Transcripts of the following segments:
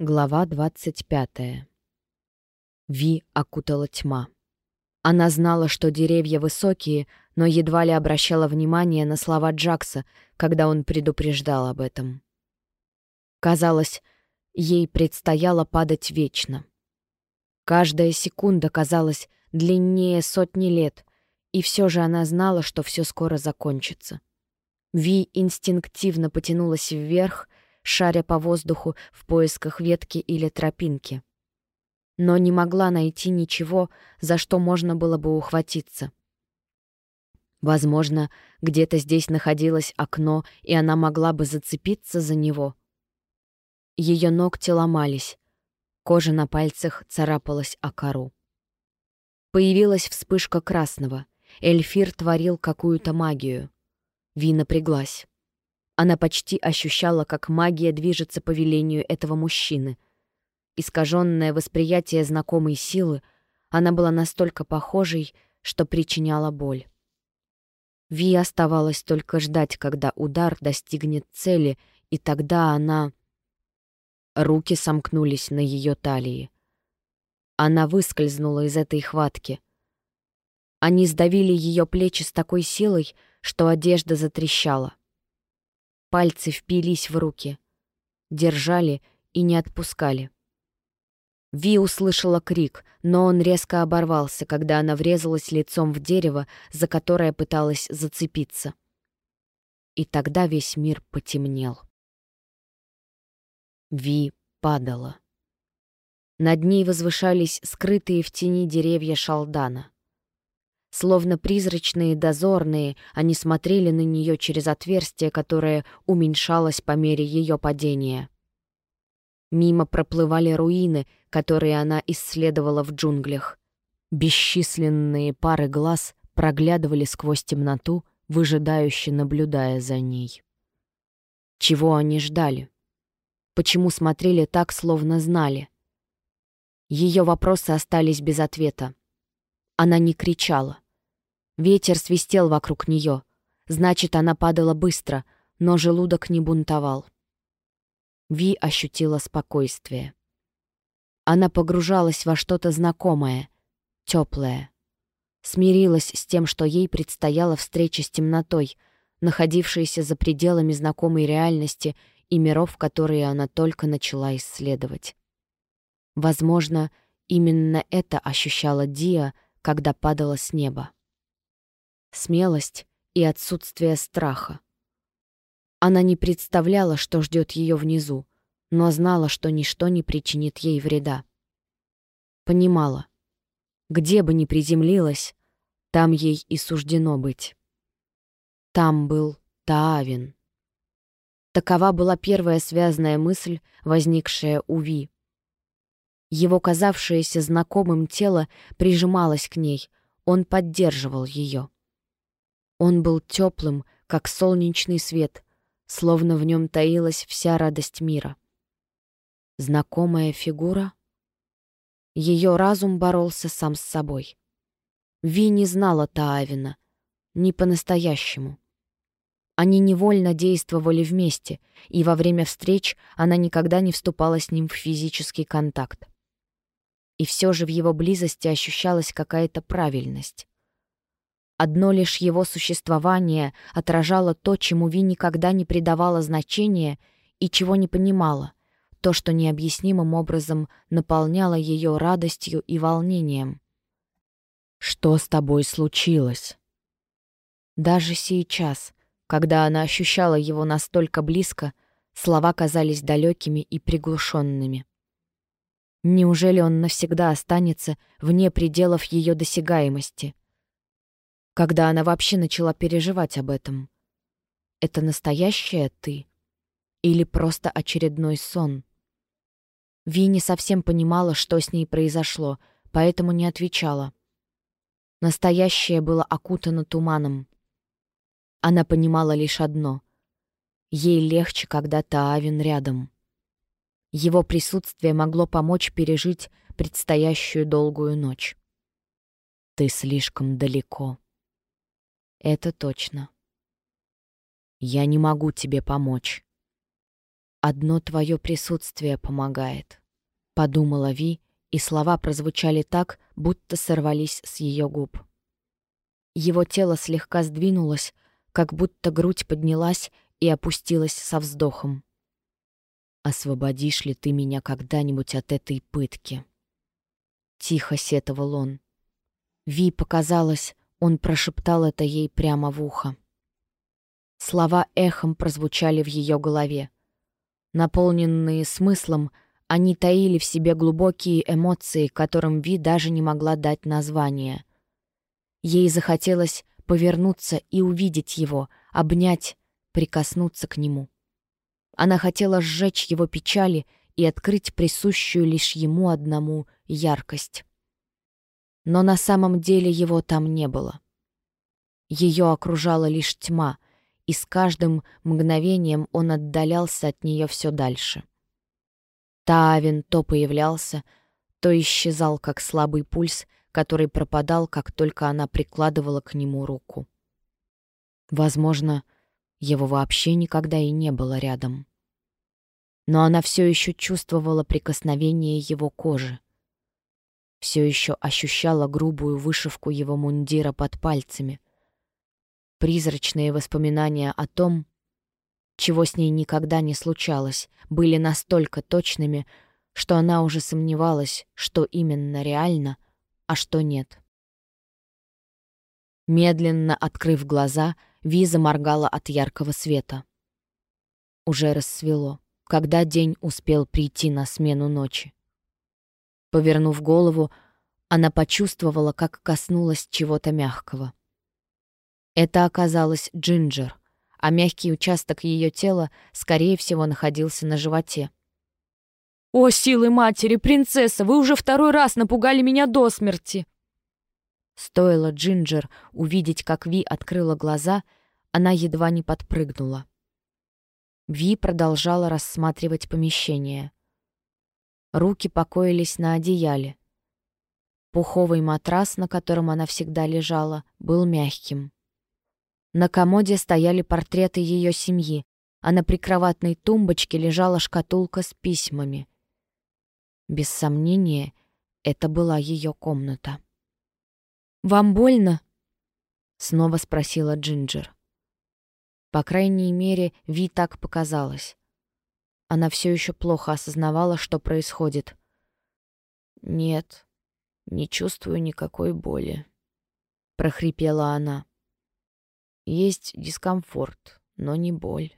Глава 25. Ви окутала тьма. Она знала, что деревья высокие, но едва ли обращала внимание на слова Джакса, когда он предупреждал об этом. Казалось, ей предстояло падать вечно. Каждая секунда казалась длиннее сотни лет, и все же она знала, что все скоро закончится. Ви инстинктивно потянулась вверх, шаря по воздуху в поисках ветки или тропинки. Но не могла найти ничего, за что можно было бы ухватиться. Возможно, где-то здесь находилось окно, и она могла бы зацепиться за него. Ее ногти ломались, кожа на пальцах царапалась о кору. Появилась вспышка красного. Эльфир творил какую-то магию. Ви напряглась. Она почти ощущала, как магия движется по велению этого мужчины. Искаженное восприятие знакомой силы, она была настолько похожей, что причиняла боль. Ви оставалось только ждать, когда удар достигнет цели, и тогда она... Руки сомкнулись на ее талии. Она выскользнула из этой хватки. Они сдавили ее плечи с такой силой, что одежда затрещала. Пальцы впились в руки, держали и не отпускали. Ви услышала крик, но он резко оборвался, когда она врезалась лицом в дерево, за которое пыталась зацепиться. И тогда весь мир потемнел. Ви падала. Над ней возвышались скрытые в тени деревья шалдана. Словно призрачные дозорные, они смотрели на нее через отверстие, которое уменьшалось по мере ее падения. Мимо проплывали руины, которые она исследовала в джунглях. Бесчисленные пары глаз проглядывали сквозь темноту, выжидающе наблюдая за ней. Чего они ждали? Почему смотрели так, словно знали? Ее вопросы остались без ответа. Она не кричала. Ветер свистел вокруг нее. Значит, она падала быстро, но желудок не бунтовал. Ви ощутила спокойствие. Она погружалась во что-то знакомое, теплое. Смирилась с тем, что ей предстояла встреча с темнотой, находившейся за пределами знакомой реальности и миров, которые она только начала исследовать. Возможно, именно это ощущала Диа, когда падала с неба. Смелость и отсутствие страха. Она не представляла, что ждет ее внизу, но знала, что ничто не причинит ей вреда. Понимала, где бы ни приземлилась, там ей и суждено быть. Там был Таавин. Такова была первая связанная мысль, возникшая у Ви. Его казавшееся знакомым тело прижималось к ней, он поддерживал ее. Он был теплым, как солнечный свет, словно в нем таилась вся радость мира. Знакомая фигура? Ее разум боролся сам с собой. Ви не знала Таавина, не по-настоящему. Они невольно действовали вместе, и во время встреч она никогда не вступала с ним в физический контакт и все же в его близости ощущалась какая-то правильность. Одно лишь его существование отражало то, чему Ви никогда не придавала значения и чего не понимала, то, что необъяснимым образом наполняло ее радостью и волнением. «Что с тобой случилось?» Даже сейчас, когда она ощущала его настолько близко, слова казались далекими и приглушенными. Неужели он навсегда останется вне пределов ее досягаемости? Когда она вообще начала переживать об этом? Это настоящее ты? Или просто очередной сон? Ви не совсем понимала, что с ней произошло, поэтому не отвечала. Настоящее было окутано туманом. Она понимала лишь одно — ей легче, когда Таавин рядом. Его присутствие могло помочь пережить предстоящую долгую ночь. Ты слишком далеко. Это точно. Я не могу тебе помочь. «Одно твое присутствие помогает», — подумала Ви, и слова прозвучали так, будто сорвались с ее губ. Его тело слегка сдвинулось, как будто грудь поднялась и опустилась со вздохом. «Освободишь ли ты меня когда-нибудь от этой пытки?» Тихо сетовал он. Ви показалось, он прошептал это ей прямо в ухо. Слова эхом прозвучали в ее голове. Наполненные смыслом, они таили в себе глубокие эмоции, которым Ви даже не могла дать название. Ей захотелось повернуться и увидеть его, обнять, прикоснуться к нему. Она хотела сжечь его печали и открыть присущую лишь ему одному яркость. Но на самом деле его там не было. Ее окружала лишь тьма, и с каждым мгновением он отдалялся от нее все дальше. Тавин то появлялся, то исчезал, как слабый пульс, который пропадал, как только она прикладывала к нему руку. Возможно, его вообще никогда и не было рядом. Но она все еще чувствовала прикосновение его кожи. Все еще ощущала грубую вышивку его мундира под пальцами. Призрачные воспоминания о том, чего с ней никогда не случалось, были настолько точными, что она уже сомневалась, что именно реально — а что нет. Медленно открыв глаза, Виза моргала от яркого света. Уже рассвело, когда день успел прийти на смену ночи. Повернув голову, она почувствовала, как коснулась чего-то мягкого. Это оказалось Джинджер, а мягкий участок ее тела, скорее всего, находился на животе. «О, силы матери, принцесса, вы уже второй раз напугали меня до смерти!» Стоило Джинджер увидеть, как Ви открыла глаза, она едва не подпрыгнула. Ви продолжала рассматривать помещение. Руки покоились на одеяле. Пуховый матрас, на котором она всегда лежала, был мягким. На комоде стояли портреты ее семьи, а на прикроватной тумбочке лежала шкатулка с письмами — без сомнения, это была ее комната. «Вам больно?» — снова спросила Джинджер. По крайней мере, Ви так показалось. Она все еще плохо осознавала, что происходит. «Нет, не чувствую никакой боли», — прохрипела она. «Есть дискомфорт, но не боль».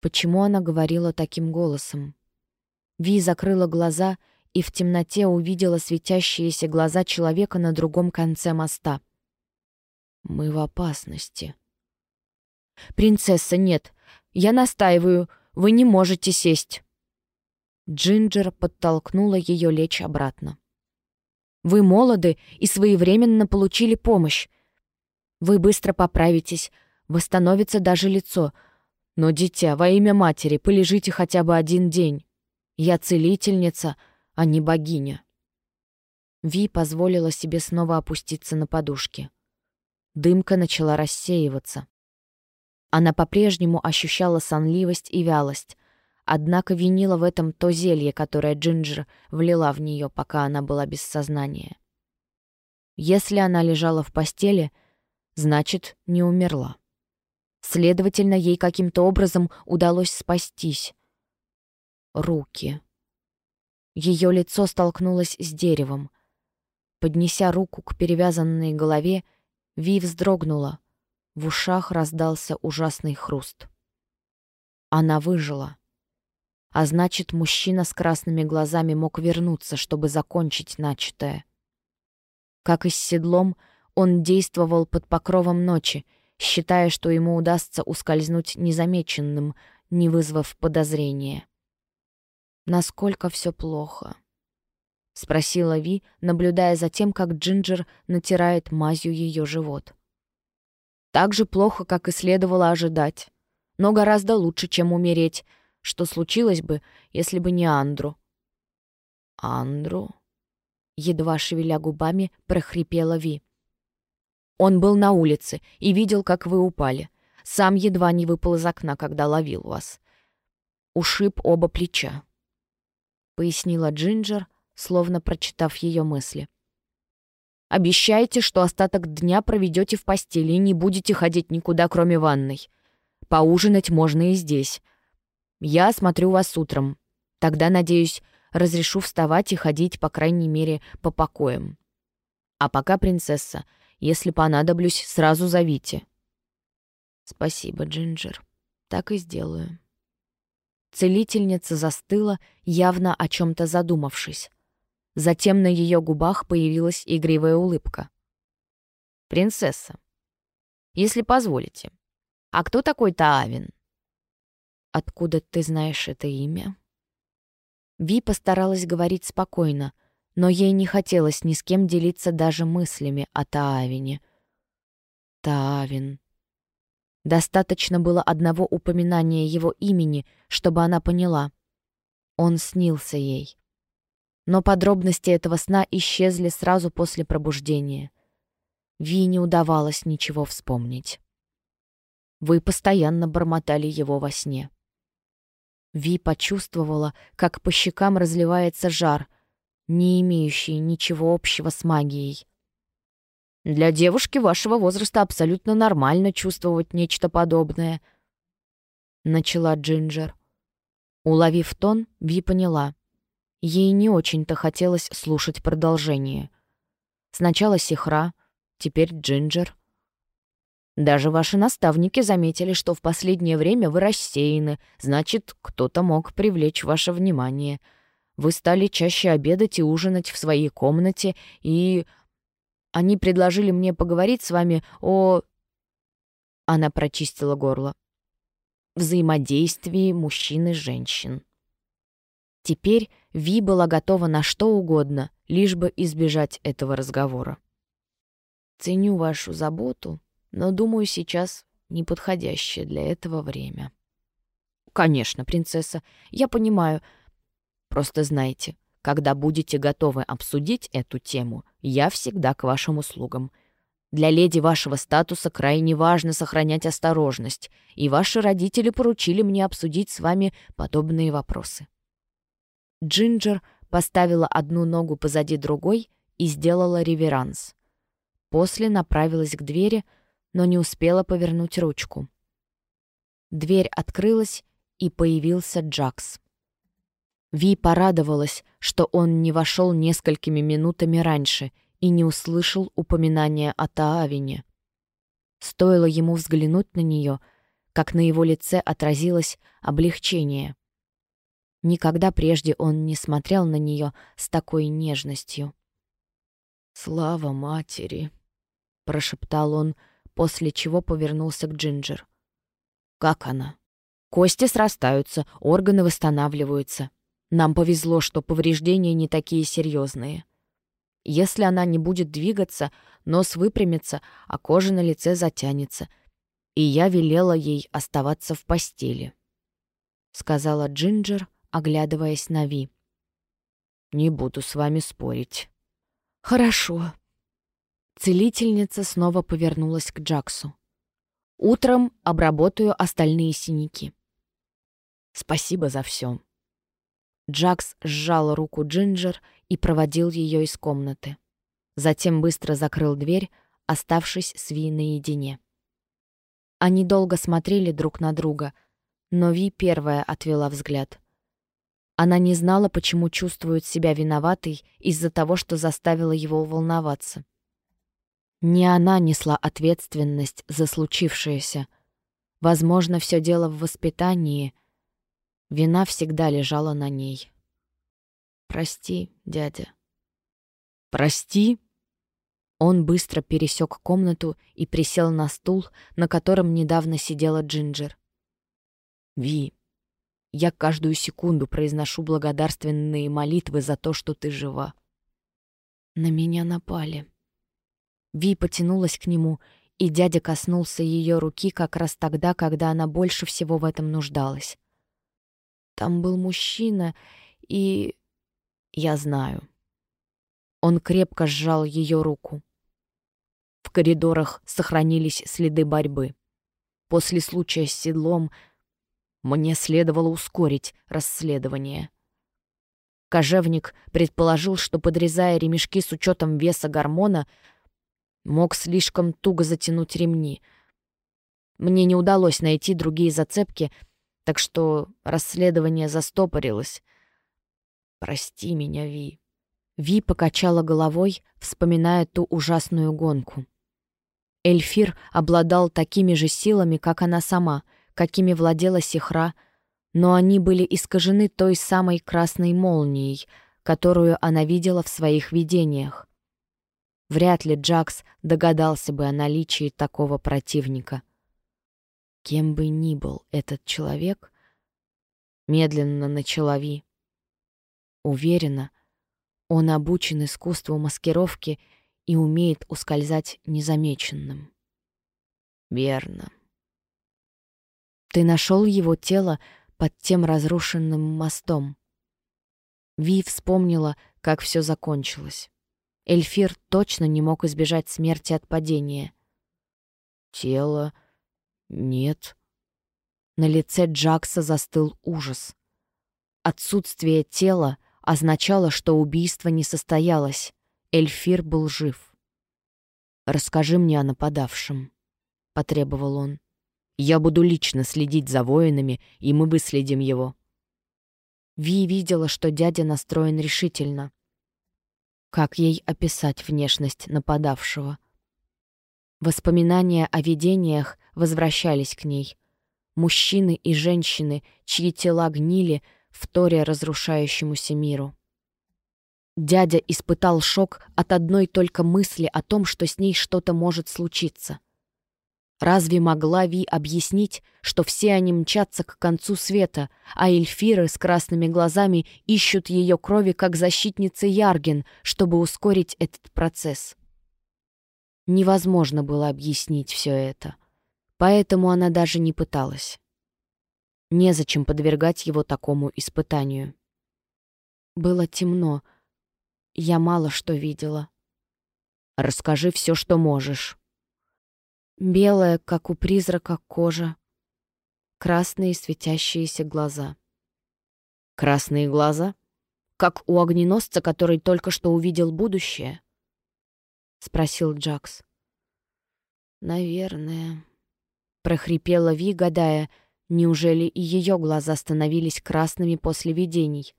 Почему она говорила таким голосом? Ви закрыла глаза и в темноте увидела светящиеся глаза человека на другом конце моста. «Мы в опасности». «Принцесса, нет. Я настаиваю. Вы не можете сесть». Джинджер подтолкнула ее лечь обратно. «Вы молоды и своевременно получили помощь. Вы быстро поправитесь, восстановится даже лицо. Но, дитя, во имя матери, полежите хотя бы один день». Я целительница, а не богиня. Ви позволила себе снова опуститься на подушки. Дымка начала рассеиваться. Она по-прежнему ощущала сонливость и вялость, однако винила в этом то зелье, которое Джинджер влила в нее, пока она была без сознания. Если она лежала в постели, значит, не умерла. Следовательно, ей каким-то образом удалось спастись руки. Ее лицо столкнулось с деревом. Поднеся руку к перевязанной голове, Ви вздрогнула. В ушах раздался ужасный хруст. Она выжила. А значит, мужчина с красными глазами мог вернуться, чтобы закончить начатое. Как и с седлом, он действовал под покровом ночи, считая, что ему удастся ускользнуть незамеченным, не вызвав подозрения насколько все плохо?» — спросила Ви, наблюдая за тем, как Джинджер натирает мазью ее живот. «Так же плохо, как и следовало ожидать, но гораздо лучше, чем умереть, что случилось бы, если бы не Андру». «Андру?» — едва шевеля губами, прохрипела Ви. «Он был на улице и видел, как вы упали. Сам едва не выпал из окна, когда ловил вас. ушиб оба плеча», — пояснила Джинджер, словно прочитав ее мысли. «Обещайте, что остаток дня проведете в постели и не будете ходить никуда, кроме ванной. Поужинать можно и здесь. Я осмотрю вас утром. Тогда, надеюсь, разрешу вставать и ходить, по крайней мере, по покоям. А пока, принцесса, если понадоблюсь, сразу зовите». «Спасибо, Джинджер. Так и сделаю». Целительница застыла, явно о чем-то задумавшись. Затем на ее губах появилась игривая улыбка. «Принцесса, если позволите, а кто такой Таавин?» «Откуда ты знаешь это имя?» Ви постаралась говорить спокойно, но ей не хотелось ни с кем делиться даже мыслями о Таавине. Таавин. Достаточно было одного упоминания его имени, чтобы она поняла. Он снился ей. Но подробности этого сна исчезли сразу после пробуждения. Ви не удавалось ничего вспомнить. Вы постоянно бормотали его во сне. Ви почувствовала, как по щекам разливается жар, не имеющий ничего общего с магией. «Для девушки вашего возраста абсолютно нормально чувствовать нечто подобное», — начала Джинджер. Уловив тон, Ви поняла. Ей не очень-то хотелось слушать продолжение. Сначала Сихра, теперь Джинджер — даже ваши наставники заметили, что в последнее время вы рассеяны, значит, кто-то мог привлечь ваше внимание. Вы стали чаще обедать и ужинать в своей комнате, и... Они предложили мне поговорить с вами о... Она прочистила горло. Взаимодействии мужчин и женщин. Теперь Ви была готова на что угодно, лишь бы избежать этого разговора. «Ценю вашу заботу», но, думаю, сейчас неподходящее для этого время. Конечно, принцесса, я понимаю. Просто знайте, когда будете готовы обсудить эту тему, я всегда к вашим услугам. Для леди вашего статуса крайне важно сохранять осторожность, и ваши родители поручили мне обсудить с вами подобные вопросы. Джинджер поставила одну ногу позади другой и сделала реверанс. После направилась к двери, но не успела повернуть ручку. Дверь открылась, и появился Джакс. Ви порадовалась, что он не вошел несколькими минутами раньше и не услышал упоминания о Таавине. Стоило ему взглянуть на нее, как на его лице отразилось облегчение. Никогда прежде он не смотрел на нее с такой нежностью. «Слава матери!» — прошептал он, после чего повернулся к Джинджер. «Как она?» «Кости срастаются, органы восстанавливаются. Нам повезло, что повреждения не такие серьезные. Если она не будет двигаться, нос выпрямится, а кожа на лице затянется. И я велела ей оставаться в постели», — сказала Джинджер, оглядываясь на Ви. «Не буду с вами спорить». «Хорошо», Целительница снова повернулась к Джаксу. «Утром обработаю остальные синяки». «Спасибо за все». Джакс сжал руку Джинджер и проводил ее из комнаты. Затем быстро закрыл дверь, оставшись с Ви наедине. Они долго смотрели друг на друга, но Ви первая отвела взгляд. Она не знала, почему чувствует себя виноватой из-за того, что заставила его волноваться. Не она несла ответственность за случившееся. Возможно, все дело в воспитании. Вина всегда лежала на ней. «Прости, дядя». «Прости?» Он быстро пересек комнату и присел на стул, на котором недавно сидела Джинджер. «Ви, я каждую секунду произношу благодарственные молитвы за то, что ты жива». «На меня напали», Ви потянулась к нему, и дядя коснулся ее руки как раз тогда, когда она больше всего в этом нуждалась. Там был мужчина, и... Я знаю. Он крепко сжал ее руку. В коридорах сохранились следы борьбы. После случая с седлом Мне следовало ускорить расследование. Кожевник предположил, что, подрезая ремешки с учетом веса гормона, мог слишком туго затянуть ремни. Мне не удалось найти другие зацепки, так что расследование застопорилось. «Прости меня, Ви». Ви покачала головой, вспоминая ту ужасную гонку. Эльфир обладал такими же силами, как она сама, какими владела Сихра, но они были искажены той самой красной молнией, которую она видела в своих видениях. Вряд ли Джакс догадался бы о наличии такого противника. Кем бы ни был этот человек, медленно начала Ви. Уверена, он обучен искусству маскировки и умеет ускользать незамеченным. Верно. Ты нашел его тело под тем разрушенным мостом. Ви вспомнила, как все закончилось. Эльфир точно не мог избежать смерти от падения. Тело... Нет. На лице Джакса застыл ужас. Отсутствие тела означало, что убийство не состоялось. Эльфир был жив. «Расскажи мне о нападавшем», — потребовал он. «Я буду лично следить за воинами, и мы выследим его». Ви видела, что дядя настроен решительно. Как ей описать внешность нападавшего? Воспоминания о видениях возвращались к ней. Мужчины и женщины, чьи тела гнили, вторя разрушающемуся миру. Дядя испытал шок от одной только мысли о том, что с ней что-то может случиться. Разве могла Ви объяснить, что все они мчатся к концу света, а эльфиры с красными глазами ищут ее крови как защитницы Ярген, чтобы ускорить этот процесс? Невозможно было объяснить все это, поэтому она даже не пыталась. Незачем подвергать его такому испытанию. Было темно, я мало что видела. Расскажи все, что можешь. Белая, как у призрака, кожа. Красные светящиеся глаза. Красные глаза? Как у огненосца, который только что увидел будущее? Спросил Джакс. Наверное. Прохрипела Ви, гадая, неужели и ее глаза становились красными после видений.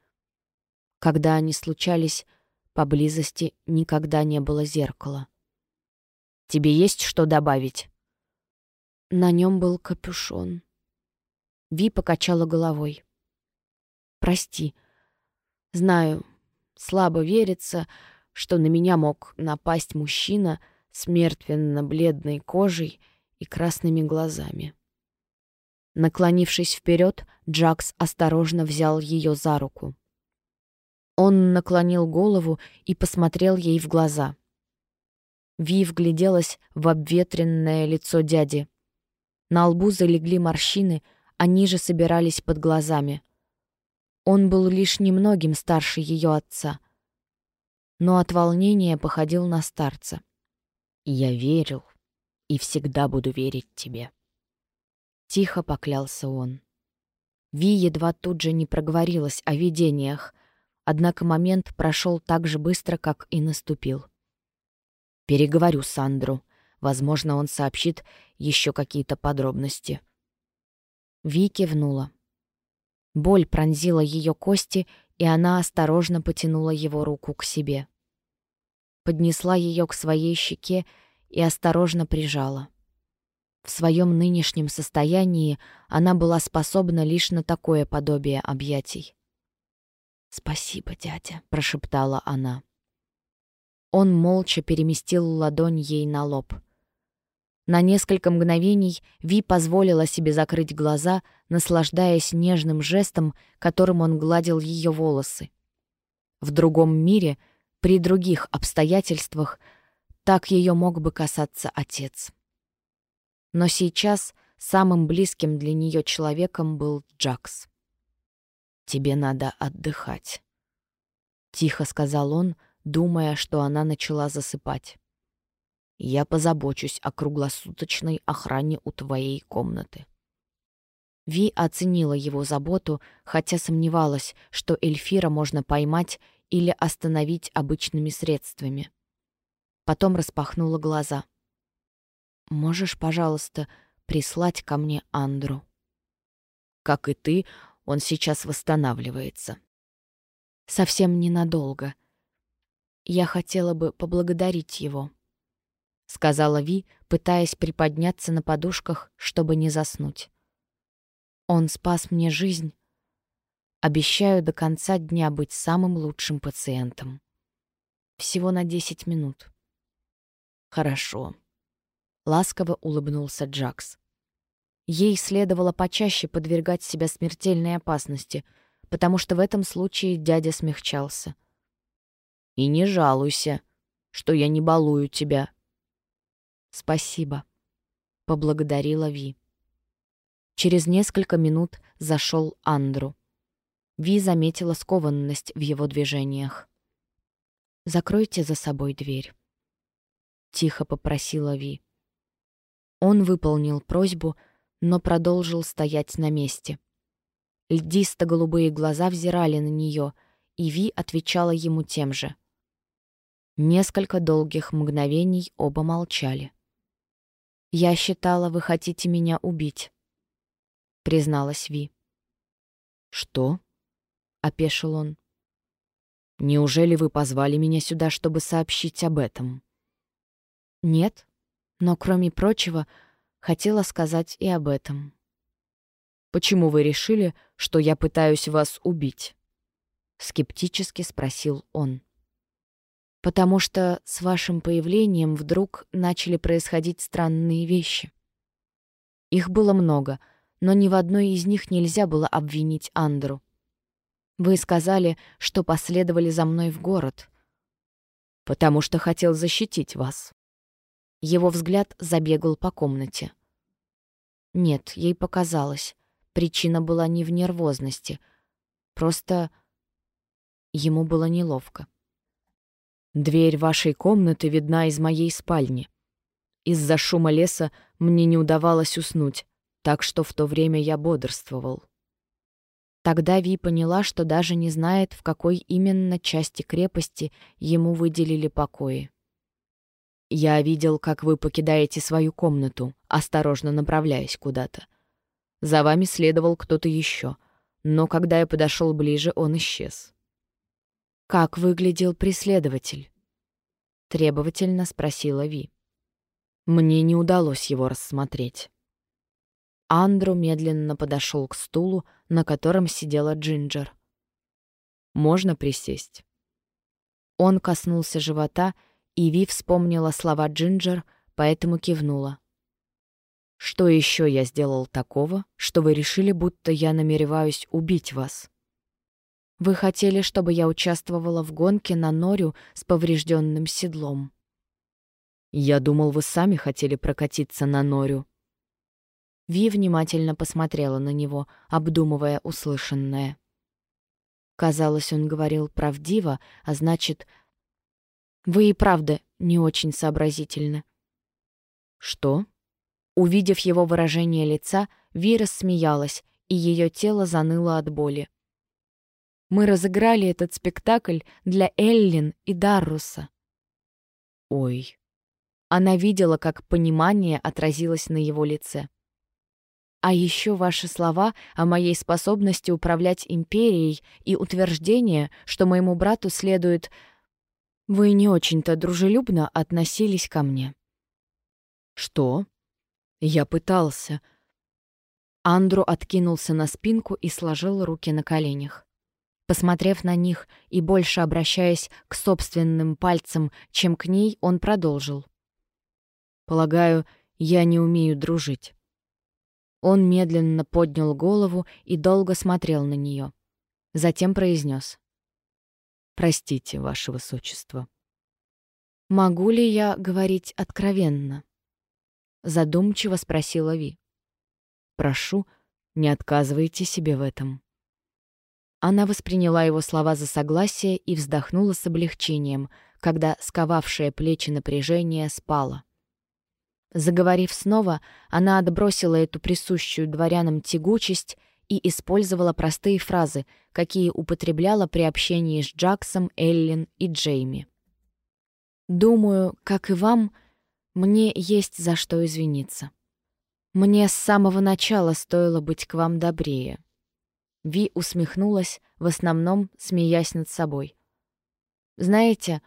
Когда они случались, Поблизости никогда не было зеркала. «Тебе есть что добавить?» На нем был капюшон. Ви покачала головой. «Прости. Знаю, слабо верится, что на меня мог напасть мужчина с мертвенно-бледной кожей и красными глазами». Наклонившись вперед, Джакс осторожно взял ее за руку. Он наклонил голову и посмотрел ей в глаза. Ви вгляделась в обветренное лицо дяди. На лбу залегли морщины, они же собирались под глазами. Он был лишь немногим старше ее отца, но от волнения походил на старца. «Я верил и всегда буду верить тебе», — тихо поклялся он. Ви едва тут же не проговорилась о видениях, Однако момент прошел так же быстро, как и наступил. «Переговорю с Андру. Возможно, он сообщит еще какие-то подробности». Ви кивнула. Боль пронзила ее кости, и она осторожно потянула его руку к себе. Поднесла ее к своей щеке и осторожно прижала. В своем нынешнем состоянии она была способна лишь на такое подобие объятий. «Спасибо, дядя», — прошептала она. Он молча переместил ладонь ей на лоб. На несколько мгновений Ви позволила себе закрыть глаза, наслаждаясь нежным жестом, которым он гладил ее волосы. В другом мире, при других обстоятельствах, так ее мог бы касаться отец. Но сейчас самым близким для нее человеком был Джакс. «Тебе надо отдыхать», — тихо сказал он, думая, что она начала засыпать. «Я позабочусь о круглосуточной охране у твоей комнаты». Ви оценила его заботу, хотя сомневалась, что Эльфира можно поймать или остановить обычными средствами. Потом распахнула глаза. «Можешь, пожалуйста, прислать ко мне Андру?» «Как и ты, он сейчас восстанавливается». «Совсем ненадолго. Я хотела бы поблагодарить его», — сказала Ви, пытаясь приподняться на подушках, чтобы не заснуть. Он спас мне жизнь. Обещаю до конца дня быть самым лучшим пациентом. Всего на десять минут. Хорошо. Ласково улыбнулся Джакс. Ей следовало почаще подвергать себя смертельной опасности, потому что в этом случае дядя смягчался. «И не жалуйся, что я не балую тебя». «Спасибо», — поблагодарила Ви. Через несколько минут зашел Андру. Ви заметила скованность в его движениях. «Закройте за собой дверь», — тихо попросила Ви. Он выполнил просьбу, но продолжил стоять на месте. Льдисто-голубые глаза взирали на нее, и Ви отвечала ему тем же. Несколько долгих мгновений оба молчали. «Я считала, вы хотите меня убить», призналась Ви. «Что?» — опешил он. «Неужели вы позвали меня сюда, чтобы сообщить об этом?» «Нет, но, кроме прочего, хотела сказать и об этом». «Почему вы решили, что я пытаюсь вас убить?» — скептически спросил он. «Потому что с вашим появлением вдруг начали происходить странные вещи. Их было много — но ни в одной из них нельзя было обвинить Андру. Вы сказали, что последовали за мной в город. Потому что хотел защитить вас. Его взгляд забегал по комнате. Нет, ей показалось. Причина была не в нервозности. Просто ему было неловко. Дверь вашей комнаты видна из моей спальни. Из-за шума леса мне не удавалось уснуть так что в то время я бодрствовал. Тогда Ви поняла, что даже не знает, в какой именно части крепости ему выделили покои. «Я видел, как вы покидаете свою комнату, осторожно направляясь куда-то. За вами следовал кто-то еще, но когда я подошел ближе, он исчез». «Как выглядел преследователь?» — требовательно спросила Ви. Мне не удалось его рассмотреть. Андру медленно подошел к стулу, на котором сидела Джинджер. «Можно присесть?» Он коснулся живота, и Ви вспомнила слова Джинджер, поэтому кивнула. «Что еще я сделал такого, что вы решили, будто я намереваюсь убить вас?» «Вы хотели, чтобы я участвовала в гонке на Норю с поврежденным седлом?» «Я думал, вы сами хотели прокатиться на Норю», Ви внимательно посмотрела на него, обдумывая услышанное. Казалось, он говорил правдиво, а значит... Вы и правда не очень сообразительны. Что? Увидев его выражение лица, Ви рассмеялась, и ее тело заныло от боли. Мы разыграли этот спектакль для Эллин и Дарруса. Ой. Она видела, как понимание отразилось на его лице. А еще ваши слова о моей способности управлять империей и утверждение, что моему брату следует... Вы не очень-то дружелюбно относились ко мне. Что? Я пытался. Андру откинулся на спинку и сложил руки на коленях. Посмотрев на них и больше обращаясь к собственным пальцам, чем к ней, он продолжил. «Полагаю, я не умею дружить. Он медленно поднял голову и долго смотрел на нее. Затем произнес: «Простите, ваше высочество». «Могу ли я говорить откровенно?» Задумчиво спросила Ви. «Прошу, не отказывайте себе в этом». Она восприняла его слова за согласие и вздохнула с облегчением, когда сковавшее плечи напряжение спало. Заговорив снова, она отбросила эту присущую дворянам тягучесть и использовала простые фразы, какие употребляла при общении с Джаксом, Эллен и Джейми. «Думаю, как и вам, мне есть за что извиниться. Мне с самого начала стоило быть к вам добрее». Ви усмехнулась, в основном смеясь над собой. «Знаете,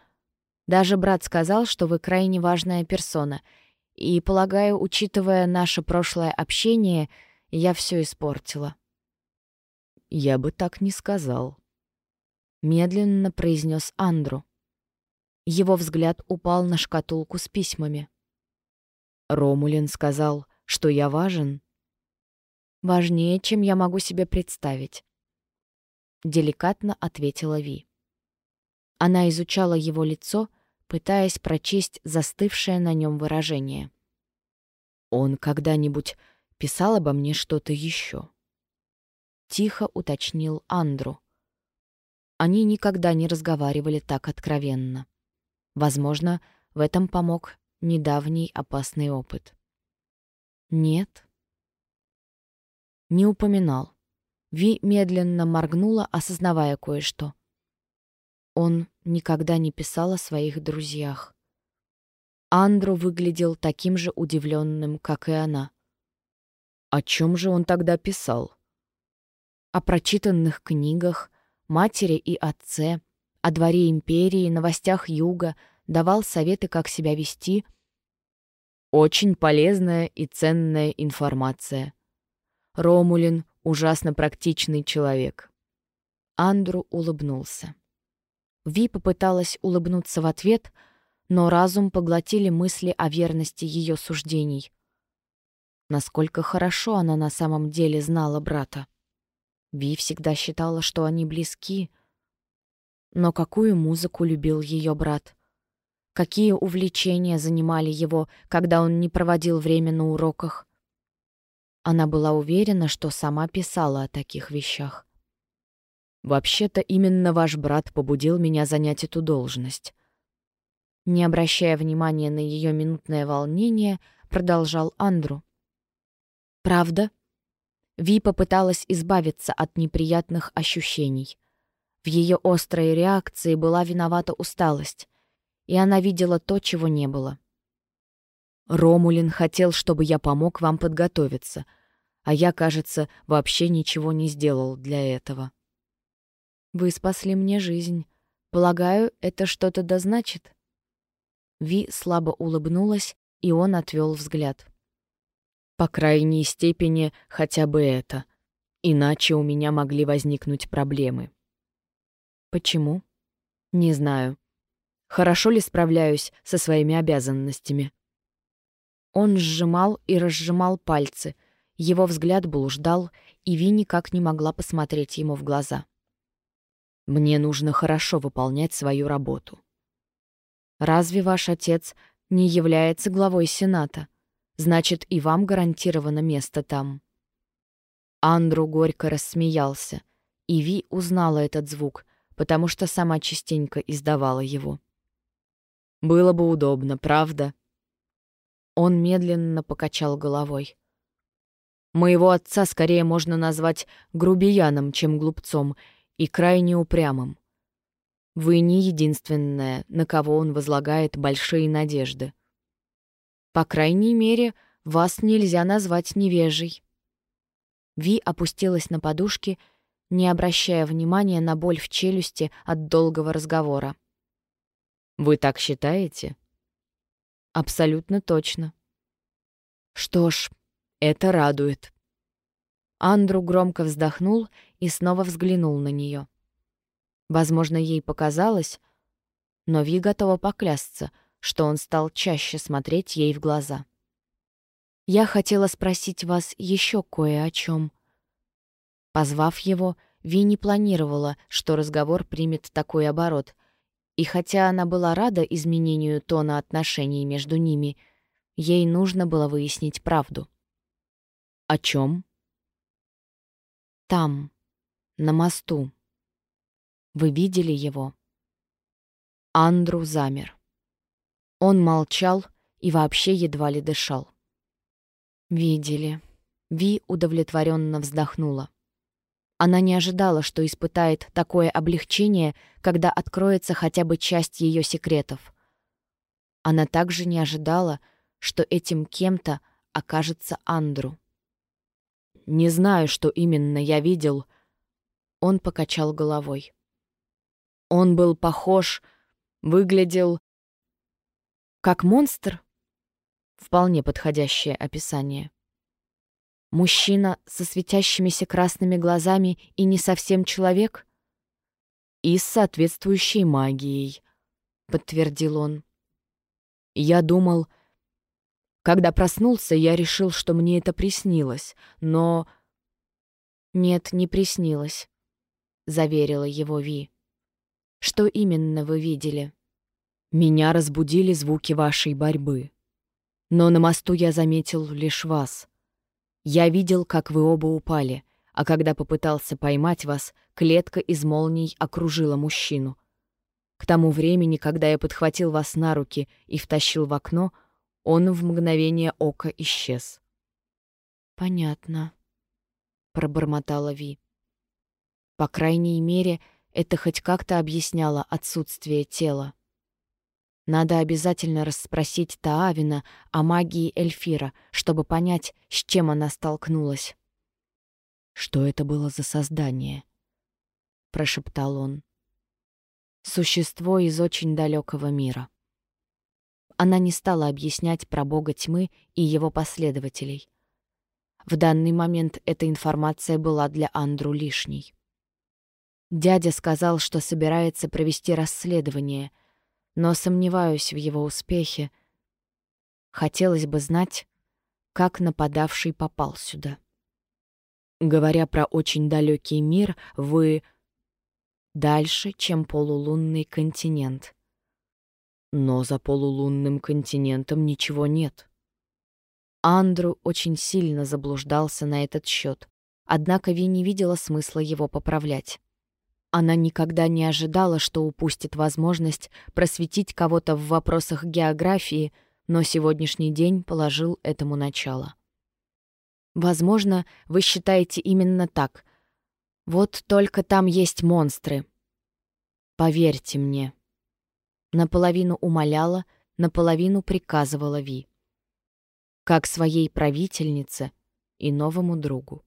даже брат сказал, что вы крайне важная персона, и, полагаю, учитывая наше прошлое общение, я все испортила». «Я бы так не сказал», — медленно произнес Андру. Его взгляд упал на шкатулку с письмами. Ромулин сказал, что я важен. «Важнее, чем я могу себе представить», — деликатно ответила Ви. Она изучала его лицо, пытаясь прочесть застывшее на нем выражение. «Он когда-нибудь писал обо мне что-то еще?» тихо уточнил Андру. Они никогда не разговаривали так откровенно. Возможно, в этом помог недавний опасный опыт. Нет. Не упоминал. Ви медленно моргнула, осознавая кое-что. Он никогда не писал о своих друзьях. Андру выглядел таким же удивленным, как и она. О чем же он тогда писал? о прочитанных книгах, матери и отце, о дворе империи, новостях юга, давал советы, как себя вести. Очень полезная и ценная информация. Ромулин — ужасно практичный человек. Андру улыбнулся. Ви попыталась улыбнуться в ответ, но разум поглотили мысли о верности ее суждений. Насколько хорошо она на самом деле знала брата. Ви всегда считала, что они близки. Но какую музыку любил ее брат? Какие увлечения занимали его, когда он не проводил время на уроках? Она была уверена, что сама писала о таких вещах. «Вообще-то именно ваш брат побудил меня занять эту должность». Не обращая внимания на ее минутное волнение, продолжал Андру. «Правда?» Ви попыталась избавиться от неприятных ощущений. В ее острой реакции была виновата усталость, и она видела то, чего не было. «Ромулин хотел, чтобы я помог вам подготовиться, а я, кажется, вообще ничего не сделал для этого». «Вы спасли мне жизнь. Полагаю, это что-то да значит?» Ви слабо улыбнулась, и он отвел взгляд. По крайней степени хотя бы это. Иначе у меня могли возникнуть проблемы. Почему? Не знаю. Хорошо ли справляюсь со своими обязанностями? Он сжимал и разжимал пальцы. Его взгляд блуждал, и Ви никак не могла посмотреть ему в глаза. Мне нужно хорошо выполнять свою работу. Разве ваш отец не является главой Сената? Значит, и вам гарантировано место там». Андру горько рассмеялся, и Ви узнала этот звук, потому что сама частенько издавала его. «Было бы удобно, правда?» Он медленно покачал головой. «Моего отца скорее можно назвать грубияном, чем глупцом, и крайне упрямым. Вы не единственная, на кого он возлагает большие надежды. По крайней мере, вас нельзя назвать невежей. Ви опустилась на подушки, не обращая внимания на боль в челюсти от долгого разговора. «Вы так считаете?» «Абсолютно точно». «Что ж, это радует». Андру громко вздохнул и снова взглянул на нее. Возможно, ей показалось, но Ви готова поклясться — что он стал чаще смотреть ей в глаза. «Я хотела спросить вас еще кое о чем. Позвав его, Ви не планировала, что разговор примет такой оборот, и хотя она была рада изменению тона отношений между ними, ей нужно было выяснить правду. «О чем? «Там, на мосту. Вы видели его?» Андру замер. Он молчал, и вообще едва ли дышал. «Видели». Ви удовлетворенно вздохнула. Она не ожидала, что испытает такое облегчение, когда откроется хотя бы часть ее секретов. Она также не ожидала, что этим кем-то окажется Андру. «Не знаю, что именно я видел», — он покачал головой. «Он был похож, выглядел...» «Как монстр?» Вполне подходящее описание. Мужчина со светящимися красными глазами и не совсем человек? И с соответствующей магией, подтвердил он. Я думал... Когда проснулся, я решил, что мне это приснилось, но... «Нет, не приснилось», — заверила его Ви. «Что именно вы видели?» «Меня разбудили звуки вашей борьбы. Но на мосту я заметил лишь вас. Я видел, как вы оба упали, а когда попытался поймать вас, клетка из молний окружила мужчину. К тому времени, когда я подхватил вас на руки и втащил в окно, он в мгновение ока исчез. «Понятно», — пробормотала Ви. По крайней мере, это хоть как-то объясняло отсутствие тела. Надо обязательно расспросить Таавина о магии Эльфира, чтобы понять, с чем она столкнулась. «Что это было за создание?» — прошептал он. «Существо из очень далекого мира». Она не стала объяснять про бога тьмы и его последователей. В данный момент эта информация была для Андру лишней. Дядя сказал, что собирается провести расследование — но сомневаюсь в его успехе. Хотелось бы знать, как нападавший попал сюда. Говоря про очень далекий мир, вы дальше, чем полулунный континент. Но за полулунным континентом ничего нет. Андру очень сильно заблуждался на этот счет, однако Ви не видела смысла его поправлять. Она никогда не ожидала, что упустит возможность просветить кого-то в вопросах географии, но сегодняшний день положил этому начало. Возможно, вы считаете именно так. Вот только там есть монстры. Поверьте мне. Наполовину умоляла, наполовину приказывала Ви. Как своей правительнице и новому другу.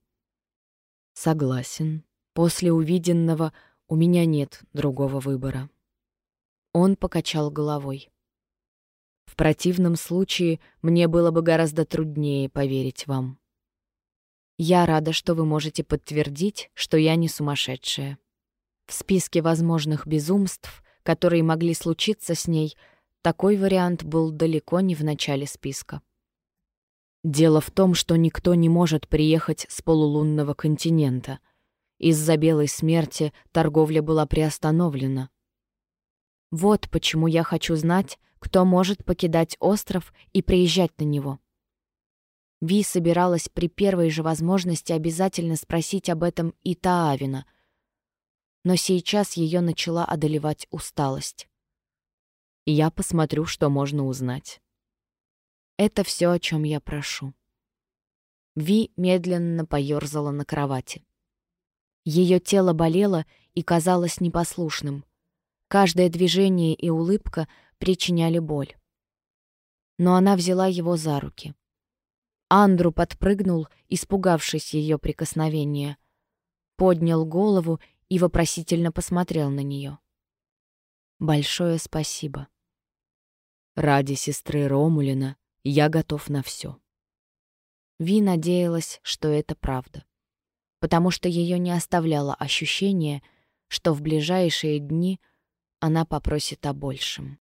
Согласен. После увиденного у меня нет другого выбора. Он покачал головой. В противном случае мне было бы гораздо труднее поверить вам. Я рада, что вы можете подтвердить, что я не сумасшедшая. В списке возможных безумств, которые могли случиться с ней, такой вариант был далеко не в начале списка. Дело в том, что никто не может приехать с полулунного континента — из-за белой смерти торговля была приостановлена. Вот почему я хочу знать, кто может покидать остров и приезжать на него. Ви собиралась при первой же возможности обязательно спросить об этом и Таавина, но сейчас ее начала одолевать усталость. я посмотрю, что можно узнать. Это все, о чем я прошу. Ви медленно поерзала на кровати. Ее тело болело и казалось непослушным. Каждое движение и улыбка причиняли боль. Но она взяла его за руки. Андру подпрыгнул, испугавшись ее прикосновения. Поднял голову и вопросительно посмотрел на нее. «Большое спасибо». «Ради сестры Ромулина я готов на все. Ви надеялась, что это правда потому что ее не оставляло ощущение, что в ближайшие дни она попросит о большем.